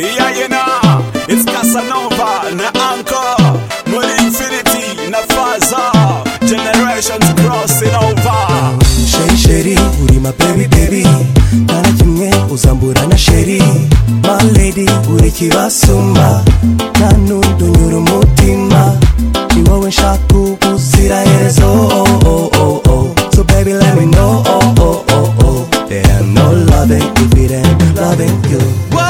Yeah, you know, it's Casanova, na Anchor, Muri Infinity, na Faza, Generations crossing over. sheri sheri uri my baby baby nta na kimwe uzambura na sheri my lady uri kibasumba nta n'undi unyura umutima ni wowe nshaka ubuziraherezo oh, oh, oh, oh. so baby let me know oh, oh, oh, oh. that I'm not loving if it ain't loving you what's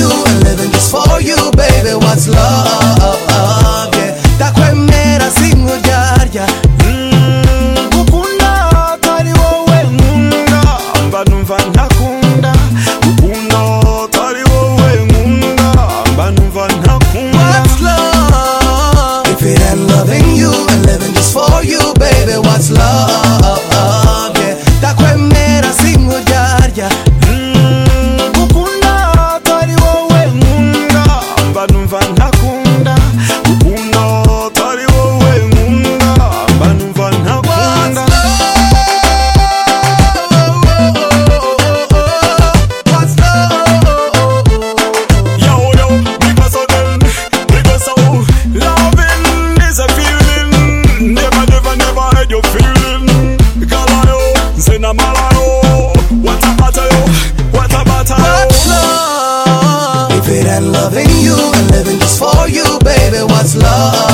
you and living just for you, baby, what's love? God's love.